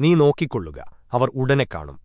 നീ നോക്കിക്കൊള്ളുക. അവർ ഉടനെ കാണും.